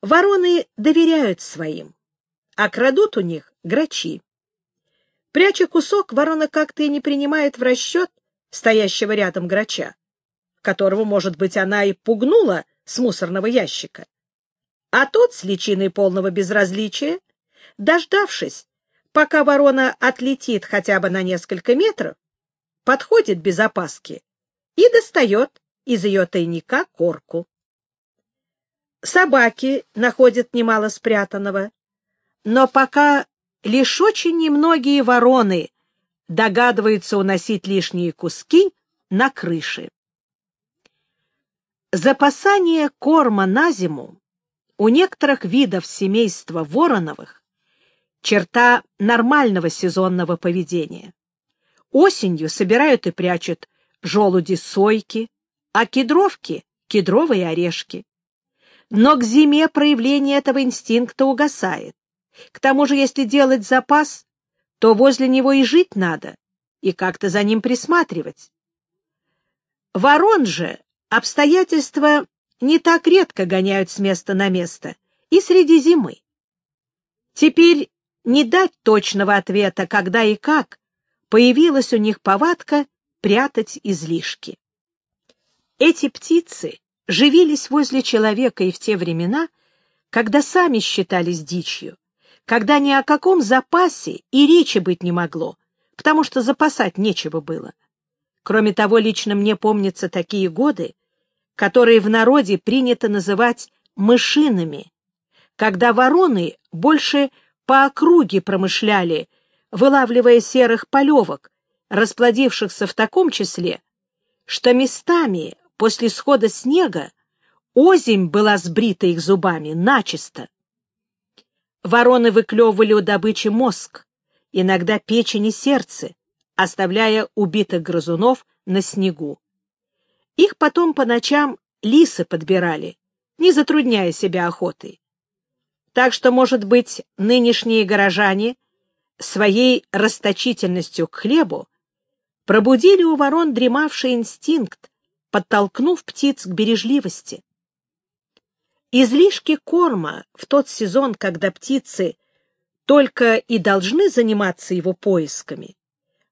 Вороны доверяют своим, а крадут у них грачи. Пряча кусок, ворона как-то и не принимает в расчет стоящего рядом грача, которого, может быть, она и пугнула с мусорного ящика. А тот с личиной полного безразличия, дождавшись, пока ворона отлетит хотя бы на несколько метров, подходит без опаски и достает из ее тайника корку. Собаки находят немало спрятанного, но пока лишь очень немногие вороны догадываются уносить лишние куски на крыши. Запасание корма на зиму у некоторых видов семейства вороновых черта нормального сезонного поведения. Осенью собирают и прячут желуди-сойки, а кедровки — кедровые орешки. Но к зиме проявление этого инстинкта угасает. К тому же, если делать запас, то возле него и жить надо, и как-то за ним присматривать. Ворон же обстоятельства не так редко гоняют с места на место, и среди зимы. Теперь не дать точного ответа, когда и как появилась у них повадка прятать излишки. Эти птицы живились возле человека и в те времена, когда сами считались дичью, когда ни о каком запасе и речи быть не могло, потому что запасать нечего было. Кроме того, лично мне помнятся такие годы, которые в народе принято называть мышиными, когда вороны больше по округе промышляли, вылавливая серых полевок, расплодившихся в таком числе, что местами после схода снега озимь была сбрита их зубами начисто. Вороны выклевывали у добычи мозг, иногда печень и сердце, оставляя убитых грызунов на снегу. Их потом по ночам лисы подбирали, не затрудняя себя охотой. Так что, может быть, нынешние горожане своей расточительностью к хлебу пробудили у ворон дремавший инстинкт, подтолкнув птиц к бережливости. Излишки корма в тот сезон, когда птицы только и должны заниматься его поисками,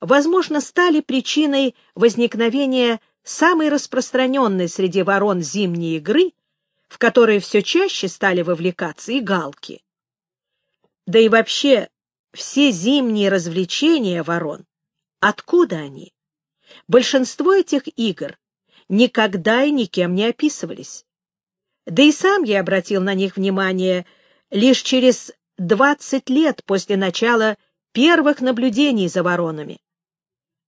возможно, стали причиной возникновения самой распространенной среди ворон зимней игры в которые все чаще стали вовлекаться и галки. Да и вообще все зимние развлечения ворон, откуда они? Большинство этих игр никогда и никем не описывались. Да и сам я обратил на них внимание лишь через 20 лет после начала первых наблюдений за воронами.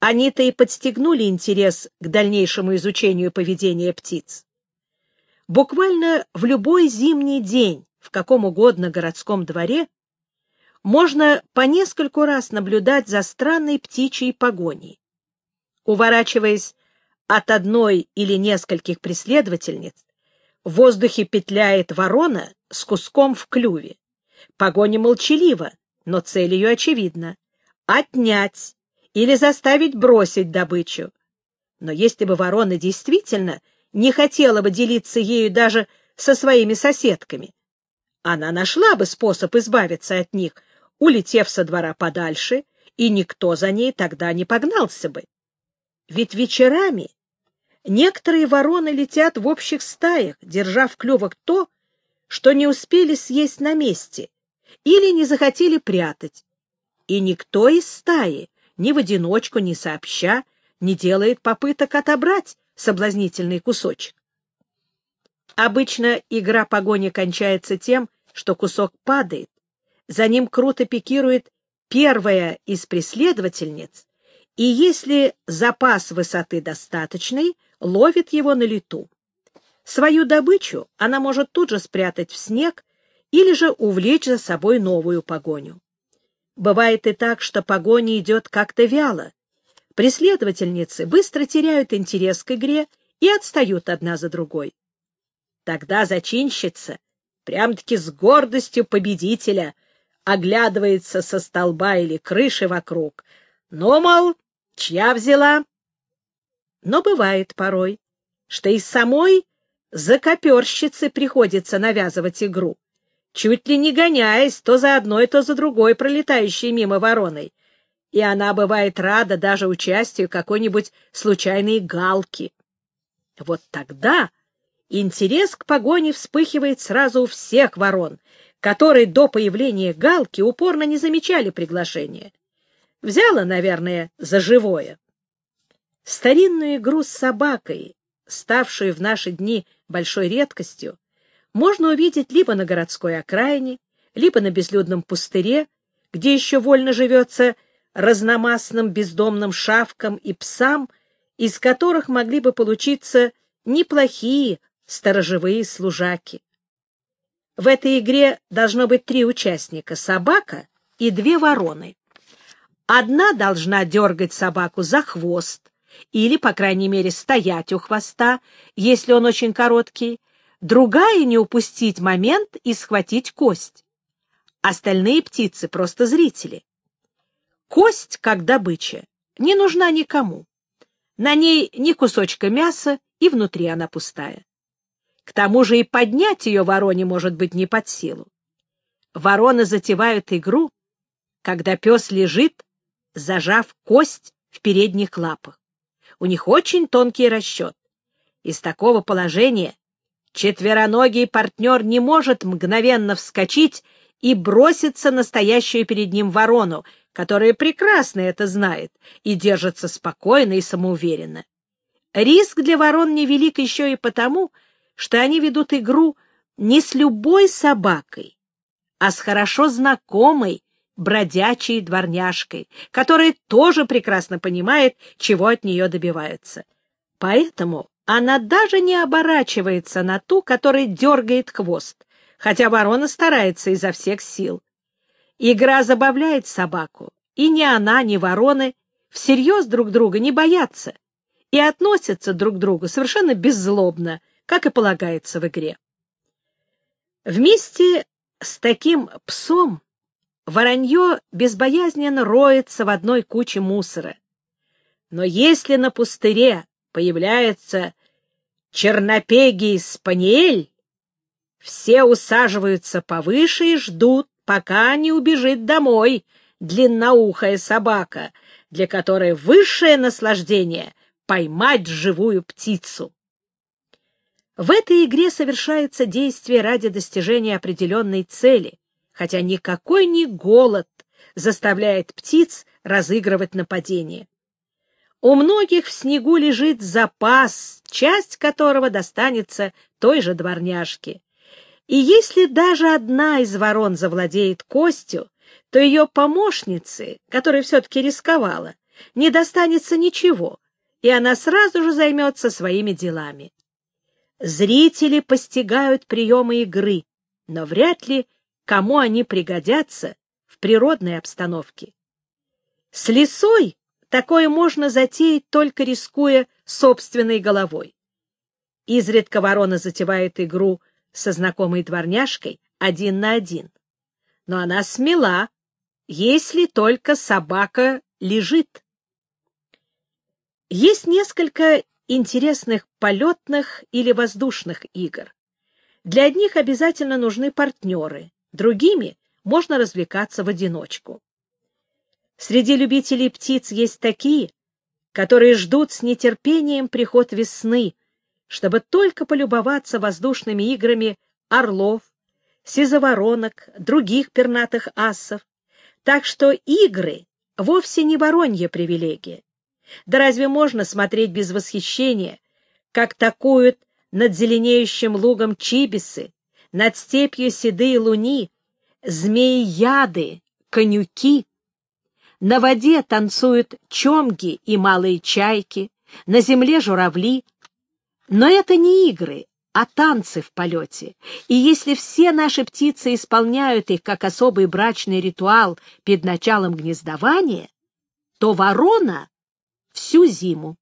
Они-то и подстегнули интерес к дальнейшему изучению поведения птиц. Буквально в любой зимний день в каком угодно городском дворе можно по нескольку раз наблюдать за странной птичьей погоней. Уворачиваясь от одной или нескольких преследовательниц, в воздухе петляет ворона с куском в клюве. Погоня молчалива, но цель ее очевидна — отнять или заставить бросить добычу. Но если бы ворона действительно не хотела бы делиться ею даже со своими соседками. Она нашла бы способ избавиться от них, улетев со двора подальше, и никто за ней тогда не погнался бы. Ведь вечерами некоторые вороны летят в общих стаях, держа в клювах то, что не успели съесть на месте или не захотели прятать. И никто из стаи, ни в одиночку, ни сообща, не делает попыток отобрать соблазнительный кусочек. Обычно игра погони кончается тем, что кусок падает, за ним круто пикирует первая из преследовательниц, и если запас высоты достаточный, ловит его на лету. Свою добычу она может тут же спрятать в снег или же увлечь за собой новую погоню. Бывает и так, что погоня идет как-то вяло, Преследовательницы быстро теряют интерес к игре и отстают одна за другой. Тогда зачинщица, прям-таки с гордостью победителя, оглядывается со столба или крыши вокруг. Ну, мол, чья взяла? Но бывает порой, что из самой за коперщицы приходится навязывать игру, чуть ли не гоняясь то за одной, то за другой пролетающей мимо вороной, и она бывает рада даже участию какой-нибудь случайной галки. Вот тогда интерес к погоне вспыхивает сразу у всех ворон, которые до появления галки упорно не замечали приглашения. Взяла, наверное, за живое. Старинную игру с собакой, ставшую в наши дни большой редкостью, можно увидеть либо на городской окраине, либо на безлюдном пустыре, где еще вольно живется разномастным бездомным шавкам и псам, из которых могли бы получиться неплохие сторожевые служаки. В этой игре должно быть три участника — собака и две вороны. Одна должна дергать собаку за хвост или, по крайней мере, стоять у хвоста, если он очень короткий, другая — не упустить момент и схватить кость. Остальные птицы — просто зрители. Кость, как добыча, не нужна никому. На ней ни кусочка мяса, и внутри она пустая. К тому же и поднять ее вороне может быть не под силу. Вороны затевают игру, когда пес лежит, зажав кость в передних лапах. У них очень тонкий расчет. Из такого положения четвероногий партнер не может мгновенно вскочить и броситься настоящую перед ним ворону, которая прекрасно это знает и держится спокойно и самоуверенно. Риск для ворон невелик еще и потому, что они ведут игру не с любой собакой, а с хорошо знакомой бродячей дворняжкой, которая тоже прекрасно понимает, чего от нее добиваются. Поэтому она даже не оборачивается на ту, которая дергает хвост, хотя ворона старается изо всех сил. Игра забавляет собаку, и ни она, ни вороны всерьез друг друга не боятся и относятся друг к другу совершенно беззлобно, как и полагается в игре. Вместе с таким псом воронье безбоязненно роется в одной куче мусора. Но если на пустыре появляется чернопегий спаниель, все усаживаются повыше и ждут, пока не убежит домой длинноухая собака, для которой высшее наслаждение — поймать живую птицу. В этой игре совершается действие ради достижения определенной цели, хотя никакой не голод заставляет птиц разыгрывать нападение. У многих в снегу лежит запас, часть которого достанется той же дворняжке. И если даже одна из ворон завладеет костью, то ее помощнице, которая все-таки рисковала, не достанется ничего, и она сразу же займется своими делами. Зрители постигают приемы игры, но вряд ли кому они пригодятся в природной обстановке. С лисой такое можно затеять, только рискуя собственной головой. Изредка ворона затевает игру со знакомой дворняжкой один на один. Но она смела, если только собака лежит. Есть несколько интересных полетных или воздушных игр. Для одних обязательно нужны партнеры, другими можно развлекаться в одиночку. Среди любителей птиц есть такие, которые ждут с нетерпением приход весны, чтобы только полюбоваться воздушными играми орлов, сизоворонок, других пернатых асов. Так что игры вовсе не воронья привилегия. Да разве можно смотреть без восхищения, как такуют над зеленеющим лугом чибисы, над степью седые луни, змеи-яды, конюки? На воде танцуют чомги и малые чайки, на земле журавли. Но это не игры, а танцы в полете. И если все наши птицы исполняют их как особый брачный ритуал перед началом гнездования, то ворона всю зиму,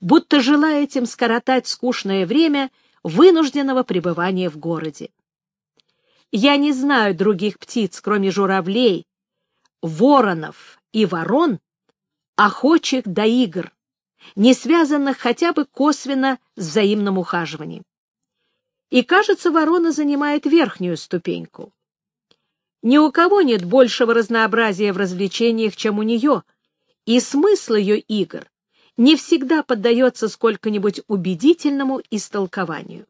будто желая этим скоротать скучное время вынужденного пребывания в городе. Я не знаю других птиц, кроме журавлей, воронов и ворон, охочих до игр, не связанных хотя бы косвенно с взаимным ухаживанием. и, кажется, ворона занимает верхнюю ступеньку. Ни у кого нет большего разнообразия в развлечениях, чем у нее, и смысл ее игр не всегда поддается сколько-нибудь убедительному истолкованию.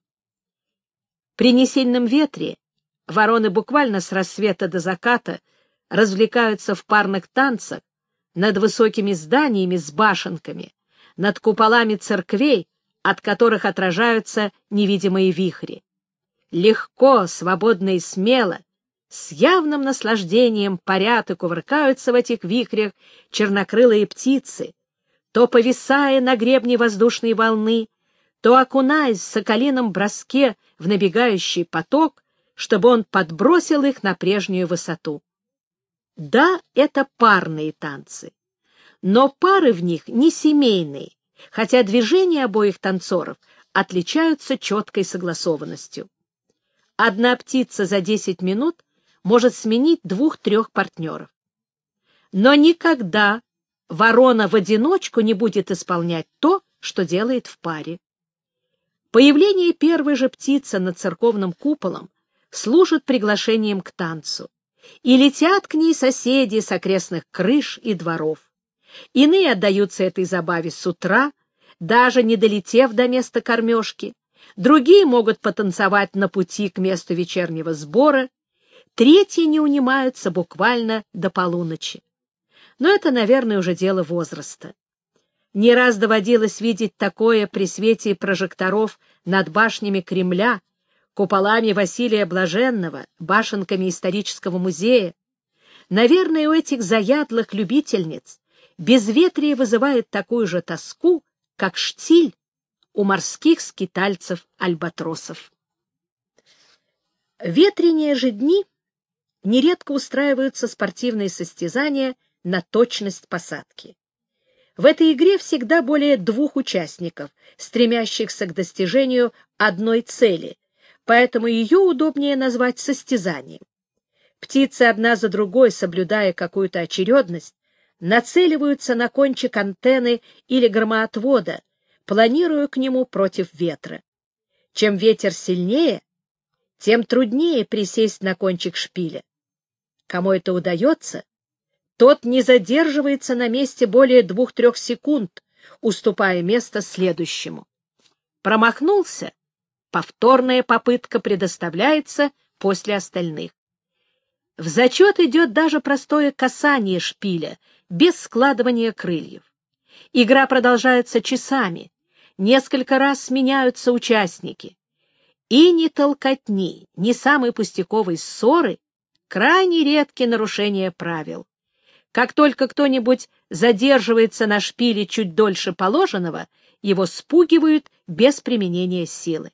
При несильном ветре вороны буквально с рассвета до заката развлекаются в парных танцах над высокими зданиями с башенками, над куполами церквей, от которых отражаются невидимые вихри. Легко, свободно и смело, с явным наслаждением парят и кувыркаются в этих вихрях чернокрылые птицы, то повисая на гребне воздушной волны, то окунаясь в соколином броске в набегающий поток, чтобы он подбросил их на прежнюю высоту. Да, это парные танцы, но пары в них не семейные, хотя движения обоих танцоров отличаются четкой согласованностью. Одна птица за 10 минут может сменить двух-трех партнеров. Но никогда ворона в одиночку не будет исполнять то, что делает в паре. Появление первой же птицы над церковным куполом служит приглашением к танцу, и летят к ней соседи с окрестных крыш и дворов. Иные отдаются этой забаве с утра, даже не долетев до места кормежки, другие могут потанцевать на пути к месту вечернего сбора, третьи не унимаются буквально до полуночи. Но это, наверное, уже дело возраста. Не раз доводилось видеть такое при свете прожекторов над башнями Кремля, куполами Василия Блаженного, башенками исторического музея. Наверное, у этих заядлых любительниц безветрие вызывает такую же тоску, как штиль у морских скитальцев-альбатросов. Ветренее же дни нередко устраиваются спортивные состязания на точность посадки. В этой игре всегда более двух участников, стремящихся к достижению одной цели, поэтому ее удобнее назвать состязанием. Птицы одна за другой, соблюдая какую-то очередность, нацеливаются на кончик антенны или громоотвода, планируя к нему против ветра. Чем ветер сильнее, тем труднее присесть на кончик шпиля. Кому это удается, тот не задерживается на месте более двух-трех секунд, уступая место следующему. Промахнулся, повторная попытка предоставляется после остальных. В зачет идет даже простое касание шпиля, без складывания крыльев. Игра продолжается часами, несколько раз сменяются участники. И ни толкотни, ни самой пустяковой ссоры крайне редкие нарушения правил. Как только кто-нибудь задерживается на шпиле чуть дольше положенного, его спугивают без применения силы.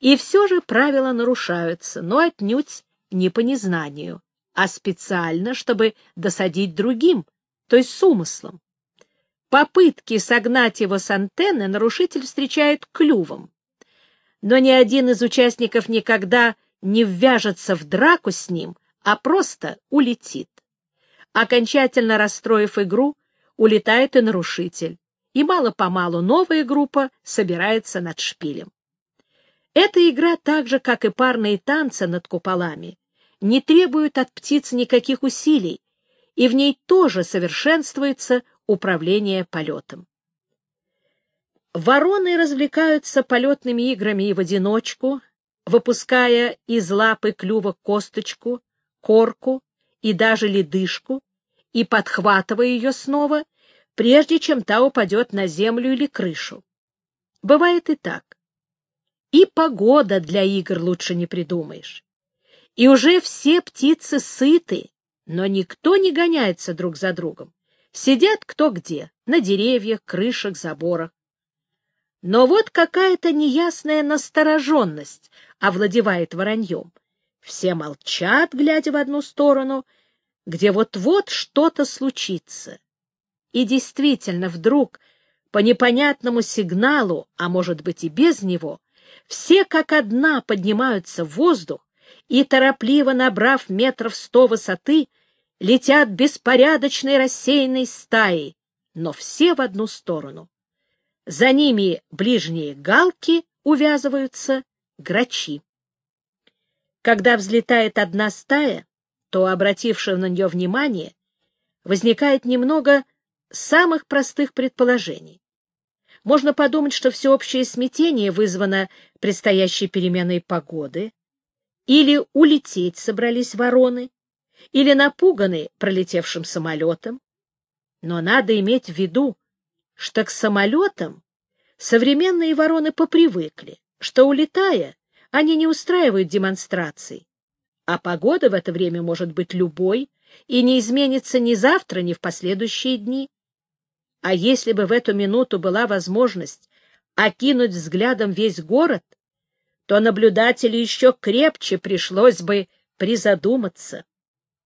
И все же правила нарушаются, но отнюдь не по незнанию, а специально, чтобы досадить другим, то есть с умыслом. Попытки согнать его с антенны нарушитель встречает клювом. Но ни один из участников никогда не ввяжется в драку с ним, а просто улетит. Окончательно расстроив игру, улетает и нарушитель, и мало-помалу новая группа собирается над шпилем. Эта игра, так же, как и парные танцы над куполами, не требует от птиц никаких усилий, и в ней тоже совершенствуется управление полетом. Вороны развлекаются полетными играми и в одиночку, выпуская из лапы клюва косточку, корку и даже ледышку, и подхватывая ее снова, прежде чем та упадет на землю или крышу. Бывает и так. И погода для игр лучше не придумаешь. И уже все птицы сыты, но никто не гоняется друг за другом. Сидят кто где, на деревьях, крышах, заборах. Но вот какая-то неясная настороженность овладевает вороньем. Все молчат, глядя в одну сторону, где вот-вот что-то случится. И действительно, вдруг, по непонятному сигналу, а может быть и без него, все как одна поднимаются в воздух и, торопливо набрав метров сто высоты, летят беспорядочной рассеянной стаей, но все в одну сторону. За ними ближние галки увязываются грачи. Когда взлетает одна стая, то, обратившего на нее внимание, возникает немного самых простых предположений. Можно подумать, что всеобщее смятение вызвано предстоящей переменой погоды, или улететь собрались вороны, или напуганы пролетевшим самолетом. Но надо иметь в виду, что к самолетам современные вороны попривыкли, что, улетая, они не устраивают демонстраций, а погода в это время может быть любой и не изменится ни завтра, ни в последующие дни. А если бы в эту минуту была возможность окинуть взглядом весь город, то наблюдателю еще крепче пришлось бы призадуматься.